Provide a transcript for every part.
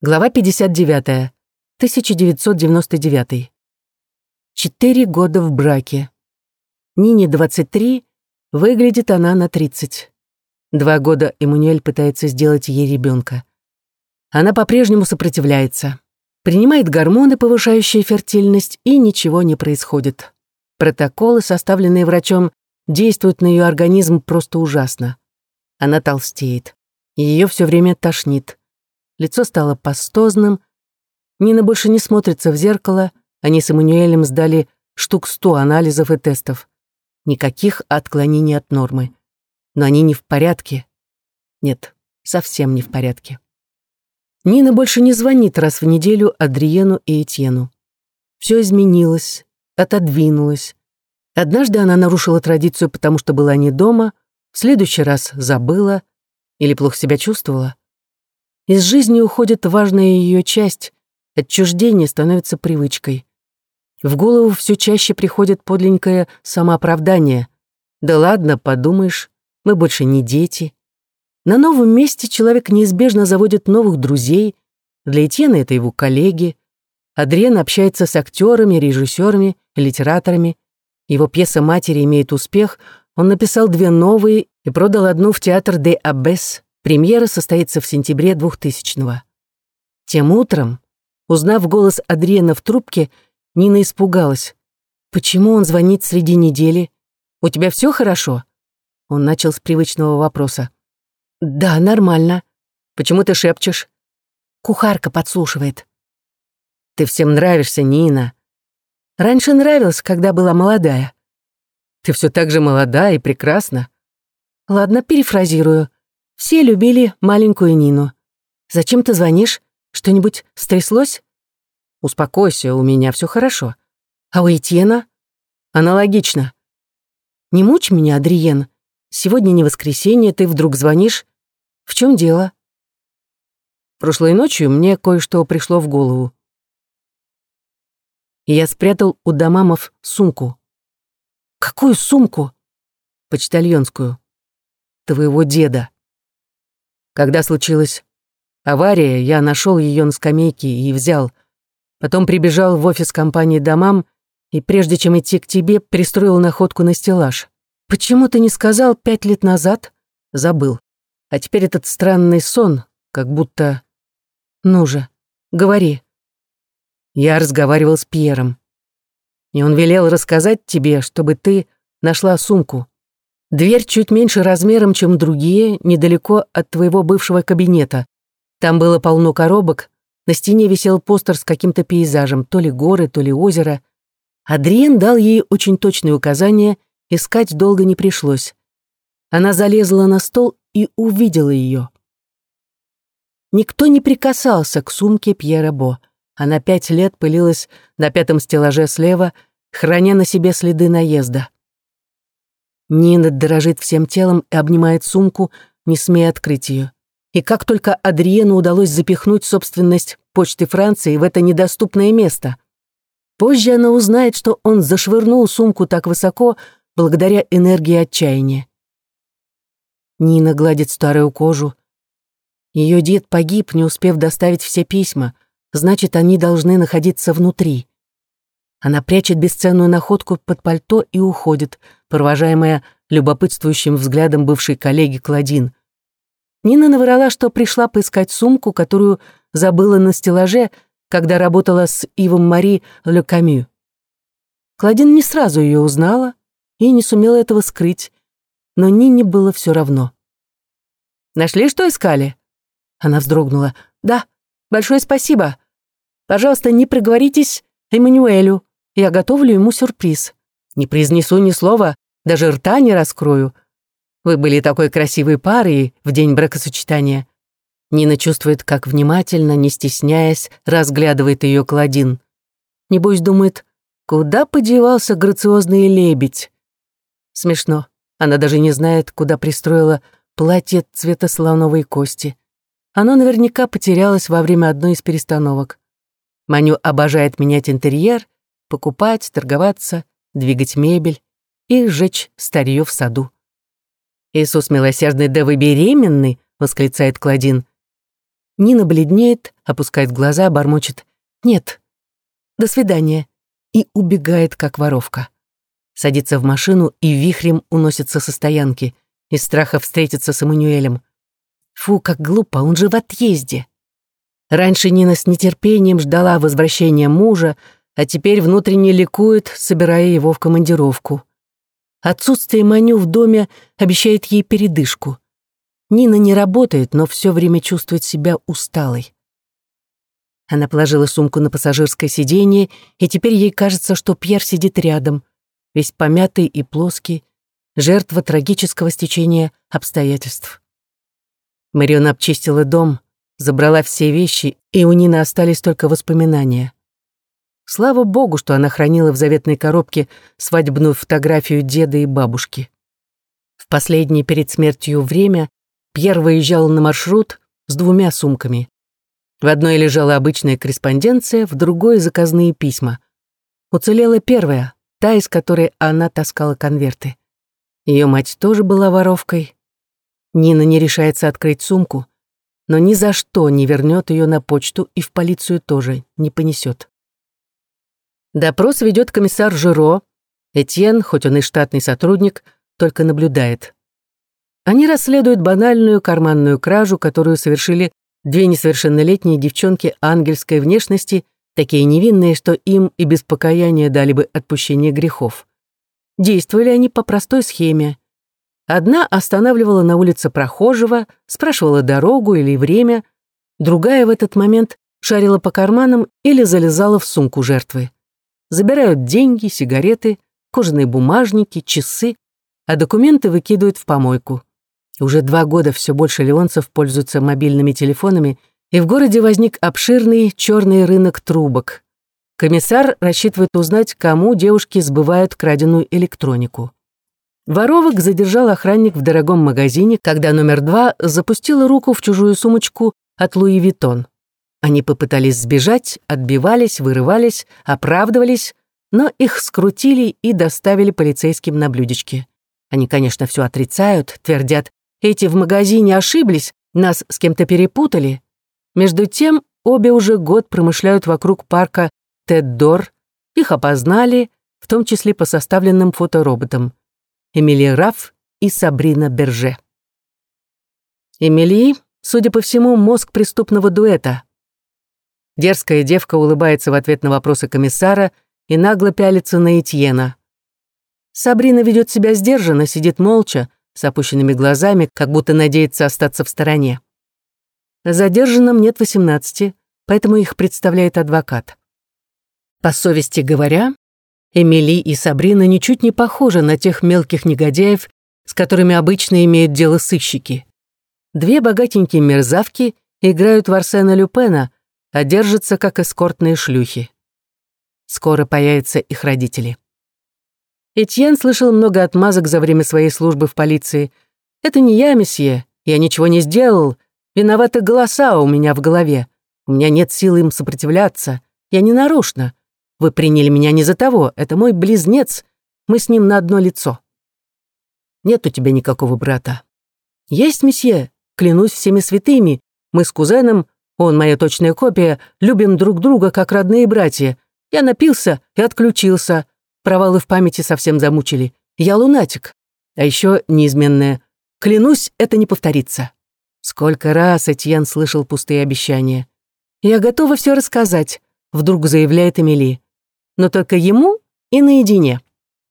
Глава 59. 1999. Четыре года в браке. Нине 23, выглядит она на 30. Два года Эммануэль пытается сделать ей ребенка. Она по-прежнему сопротивляется. Принимает гормоны, повышающие фертильность, и ничего не происходит. Протоколы, составленные врачом, действуют на ее организм просто ужасно. Она толстеет. Ее все время тошнит лицо стало пастозным. Нина больше не смотрится в зеркало, они с Эммануэлем сдали штук сто анализов и тестов. Никаких отклонений от нормы. Но они не в порядке. Нет, совсем не в порядке. Нина больше не звонит раз в неделю Адриену и Этьену. Все изменилось, отодвинулось. Однажды она нарушила традицию, потому что была не дома, в следующий раз забыла или плохо себя чувствовала. Из жизни уходит важная ее часть, отчуждение становится привычкой. В голову все чаще приходит подлинное самооправдание. Да ладно, подумаешь, мы больше не дети. На новом месте человек неизбежно заводит новых друзей. Для Этьена это его коллеги. Адриен общается с актерами, режиссерами, литераторами. Его пьеса «Матери» имеет успех. Он написал две новые и продал одну в театр «Де Аббес». Премьера состоится в сентябре 2000-го. Тем утром, узнав голос Адриена в трубке, Нина испугалась. «Почему он звонит среди недели? У тебя все хорошо?» Он начал с привычного вопроса. «Да, нормально. Почему ты шепчешь?» Кухарка подслушивает. «Ты всем нравишься, Нина. Раньше нравилась, когда была молодая. Ты все так же молода и прекрасна. Ладно, перефразирую. Все любили маленькую Нину. Зачем ты звонишь? Что-нибудь стряслось? Успокойся, у меня все хорошо. А у Этьена? Аналогично. Не мучь меня, Адриен. Сегодня не воскресенье, ты вдруг звонишь. В чем дело? Прошлой ночью мне кое-что пришло в голову. Я спрятал у Дамамов сумку. Какую сумку? Почтальонскую. Твоего деда. Когда случилась авария, я нашел ее на скамейке и взял. Потом прибежал в офис компании «Домам» и прежде чем идти к тебе, пристроил находку на стеллаж. Почему ты не сказал пять лет назад? Забыл. А теперь этот странный сон, как будто... Ну же, говори. Я разговаривал с Пьером. И он велел рассказать тебе, чтобы ты нашла сумку. Дверь чуть меньше размером, чем другие, недалеко от твоего бывшего кабинета. Там было полно коробок, на стене висел постер с каким-то пейзажем, то ли горы, то ли озеро. Адриен дал ей очень точные указания, искать долго не пришлось. Она залезла на стол и увидела ее. Никто не прикасался к сумке Пьера Бо. Она пять лет пылилась на пятом стеллаже слева, храня на себе следы наезда. Нина дрожит всем телом и обнимает сумку, не смея открыть ее. И как только Адриену удалось запихнуть собственность почты Франции в это недоступное место. Позже она узнает, что он зашвырнул сумку так высоко благодаря энергии отчаяния. Нина гладит старую кожу. Ее дед погиб, не успев доставить все письма, значит, они должны находиться внутри. Она прячет бесценную находку под пальто и уходит, провожаемая любопытствующим взглядом бывшей коллеги Кладин. Нина наврала, что пришла поискать сумку, которую забыла на стеллаже, когда работала с Ивом Мари Ле Камю. Кладин не сразу ее узнала и не сумела этого скрыть, но Нине было все равно. «Нашли, что искали?» Она вздрогнула. «Да, большое спасибо. Пожалуйста, не проговоритесь Эммануэлю. Я готовлю ему сюрприз. Не произнесу ни слова, даже рта не раскрою. Вы были такой красивой парой в день бракосочетания. Нина чувствует, как внимательно, не стесняясь, разглядывает ее Клодин. Небось думает, куда подевался грациозный лебедь. Смешно. Она даже не знает, куда пристроила платье цвета слоновой кости. Оно наверняка потерялось во время одной из перестановок. Маню обожает менять интерьер покупать, торговаться, двигать мебель и сжечь старье в саду. «Иисус милосердный, да вы беременны!» — восклицает Кладин. Нина бледнеет, опускает глаза, бормочет «Нет, до свидания» и убегает, как воровка. Садится в машину и вихрем уносится со стоянки, из страха встретиться с Эммануэлем. Фу, как глупо, он же в отъезде. Раньше Нина с нетерпением ждала возвращения мужа, а теперь внутренне ликует, собирая его в командировку. Отсутствие Маню в доме обещает ей передышку. Нина не работает, но все время чувствует себя усталой. Она положила сумку на пассажирское сиденье, и теперь ей кажется, что Пьер сидит рядом, весь помятый и плоский, жертва трагического стечения обстоятельств. Марион обчистила дом, забрала все вещи, и у Нины остались только воспоминания. Слава богу, что она хранила в заветной коробке свадебную фотографию деда и бабушки. В последнее перед смертью время Пьер выезжал на маршрут с двумя сумками. В одной лежала обычная корреспонденция, в другой — заказные письма. Уцелела первая, та, из которой она таскала конверты. Ее мать тоже была воровкой. Нина не решается открыть сумку, но ни за что не вернет ее на почту и в полицию тоже не понесет. Допрос ведет комиссар Жиро. Этьен, хоть он и штатный сотрудник, только наблюдает. Они расследуют банальную карманную кражу, которую совершили две несовершеннолетние девчонки ангельской внешности, такие невинные, что им и без покаяния дали бы отпущение грехов. Действовали они по простой схеме. Одна останавливала на улице прохожего, спрашивала дорогу или время, другая в этот момент шарила по карманам или залезала в сумку жертвы забирают деньги, сигареты, кожаные бумажники, часы, а документы выкидывают в помойку. Уже два года все больше леонцев пользуются мобильными телефонами, и в городе возник обширный черный рынок трубок. Комиссар рассчитывает узнать, кому девушки сбывают краденую электронику. Воровок задержал охранник в дорогом магазине, когда номер два запустила руку в чужую сумочку от Луи Виттон. Они попытались сбежать, отбивались, вырывались, оправдывались, но их скрутили и доставили полицейским на блюдечке. Они, конечно, все отрицают, твердят, эти в магазине ошиблись, нас с кем-то перепутали. Между тем, обе уже год промышляют вокруг парка Теддор, их опознали, в том числе по составленным фотороботам. Эмили Раф и Сабрина Берже. Эмили, судя по всему, мозг преступного дуэта. Дерзкая девка улыбается в ответ на вопросы комиссара и нагло пялится на Этьена. Сабрина ведет себя сдержанно, сидит молча, с опущенными глазами, как будто надеется остаться в стороне. Задержанным нет 18, поэтому их представляет адвокат. По совести говоря, Эмили и Сабрина ничуть не похожи на тех мелких негодяев, с которыми обычно имеют дело сыщики. Две богатенькие мерзавки играют в Арсена Люпена, а как эскортные шлюхи. Скоро появятся их родители. Этьен слышал много отмазок за время своей службы в полиции. «Это не я, месье, я ничего не сделал. Виноваты голоса у меня в голове. У меня нет сил им сопротивляться. Я не нарочно. Вы приняли меня не за того, это мой близнец. Мы с ним на одно лицо». «Нет у тебя никакого брата». «Есть, месье, клянусь всеми святыми. Мы с кузеном он моя точная копия, любим друг друга, как родные братья. Я напился и отключился. Провалы в памяти совсем замучили. Я лунатик. А еще неизменное. Клянусь, это не повторится. Сколько раз Этьен слышал пустые обещания. «Я готова все рассказать», — вдруг заявляет Эмили. «Но только ему и наедине».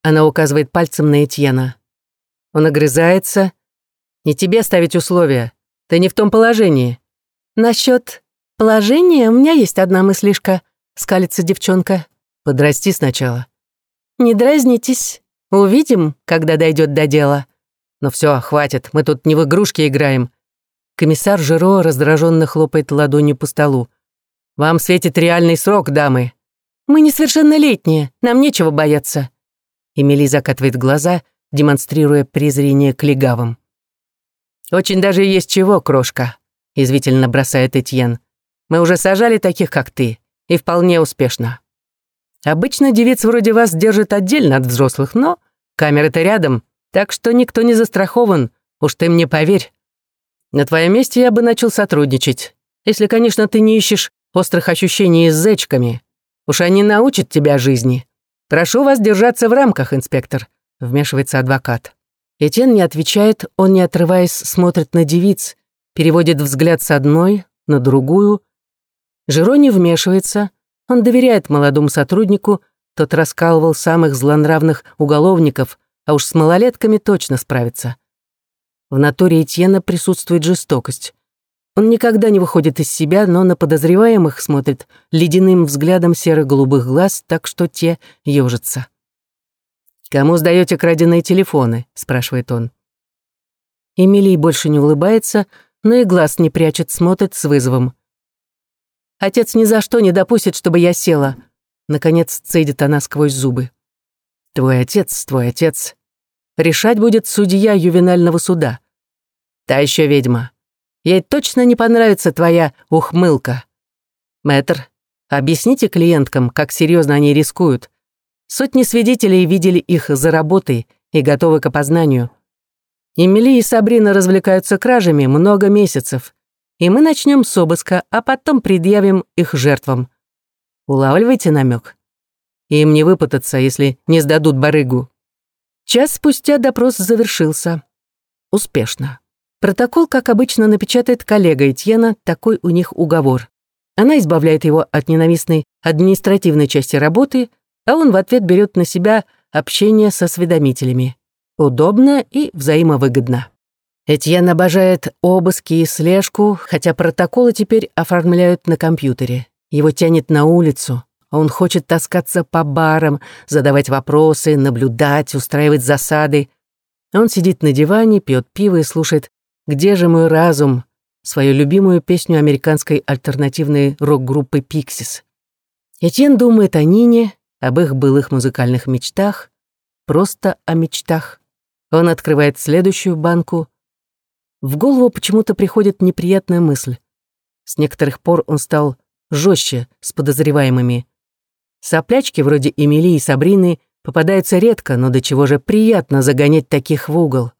Она указывает пальцем на Этьена. Он огрызается. «Не тебе ставить условия. Ты не в том положении. «Насчет положения у меня есть одна мыслишка», — скалится девчонка. «Подрасти сначала». «Не дразнитесь. Увидим, когда дойдет до дела». «Ну все, хватит, мы тут не в игрушки играем». Комиссар Жиро раздраженно хлопает ладонью по столу. «Вам светит реальный срок, дамы». «Мы несовершеннолетние, нам нечего бояться». Эмили закатывает глаза, демонстрируя презрение к легавым. «Очень даже есть чего, крошка извительно бросает Этьен. «Мы уже сажали таких, как ты, и вполне успешно. Обычно девиц вроде вас держат отдельно от взрослых, но камеры-то рядом, так что никто не застрахован, уж ты мне поверь. На твоем месте я бы начал сотрудничать. Если, конечно, ты не ищешь острых ощущений с зечками. Уж они научат тебя жизни. Прошу вас держаться в рамках, инспектор», — вмешивается адвокат. Этьен не отвечает, он, не отрываясь, смотрит на девиц, переводит взгляд с одной на другую. Жерони вмешивается, он доверяет молодому сотруднику, тот раскалывал самых злонравных уголовников, а уж с малолетками точно справится. В натуре Этьена присутствует жестокость. Он никогда не выходит из себя, но на подозреваемых смотрит ледяным взглядом серо-голубых глаз, так что те ежатся. «Кому сдаете краденые телефоны?» — спрашивает он. Эмилий больше не улыбается, но и глаз не прячет, смотрит с вызовом. «Отец ни за что не допустит, чтобы я села», — наконец цедит она сквозь зубы. «Твой отец, твой отец. Решать будет судья ювенального суда. Та еще ведьма. Ей точно не понравится твоя ухмылка. Мэтр, объясните клиенткам, как серьезно они рискуют. Сотни свидетелей видели их за работой и готовы к опознанию. Эмили и Сабрина развлекаются кражами много месяцев. И мы начнем с обыска, а потом предъявим их жертвам. Улавливайте намек. Им не выпутаться, если не сдадут барыгу. Час спустя допрос завершился. Успешно. Протокол, как обычно, напечатает коллега Этьена, такой у них уговор. Она избавляет его от ненавистной административной части работы, а он в ответ берет на себя общение со осведомителями. Удобно и взаимовыгодно. Этьен обожает обыски и слежку, хотя протоколы теперь оформляют на компьютере. Его тянет на улицу. Он хочет таскаться по барам, задавать вопросы, наблюдать, устраивать засады. Он сидит на диване, пьет пиво и слушает «Где же мой разум?» свою любимую песню американской альтернативной рок-группы «Пиксис». Этьен думает о Нине, об их былых музыкальных мечтах, просто о мечтах. Он открывает следующую банку. В голову почему-то приходит неприятная мысль. С некоторых пор он стал жестче с подозреваемыми. Соплячки вроде Эмилии и Сабрины попадаются редко, но до чего же приятно загонять таких в угол.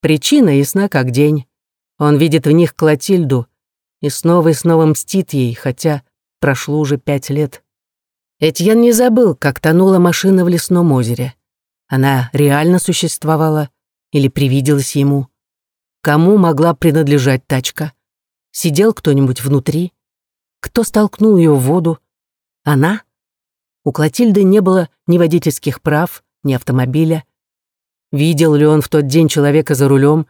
Причина ясна как день. Он видит в них Клотильду и снова и снова мстит ей, хотя прошло уже пять лет. Этьен не забыл, как тонула машина в лесном озере. Она реально существовала или привиделась ему? Кому могла принадлежать тачка? Сидел кто-нибудь внутри? Кто столкнул ее в воду? Она? У Клотильды не было ни водительских прав, ни автомобиля. Видел ли он в тот день человека за рулем?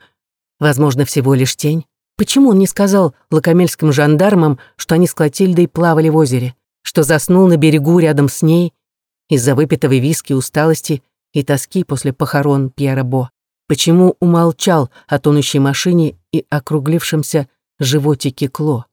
Возможно, всего лишь тень. Почему он не сказал лакомельским жандармам, что они с Клотильдой плавали в озере, что заснул на берегу рядом с ней из-за выпитого виски, усталости и тоски после похорон Пьера Бо? Почему умолчал о тонущей машине и округлившемся животике Кло?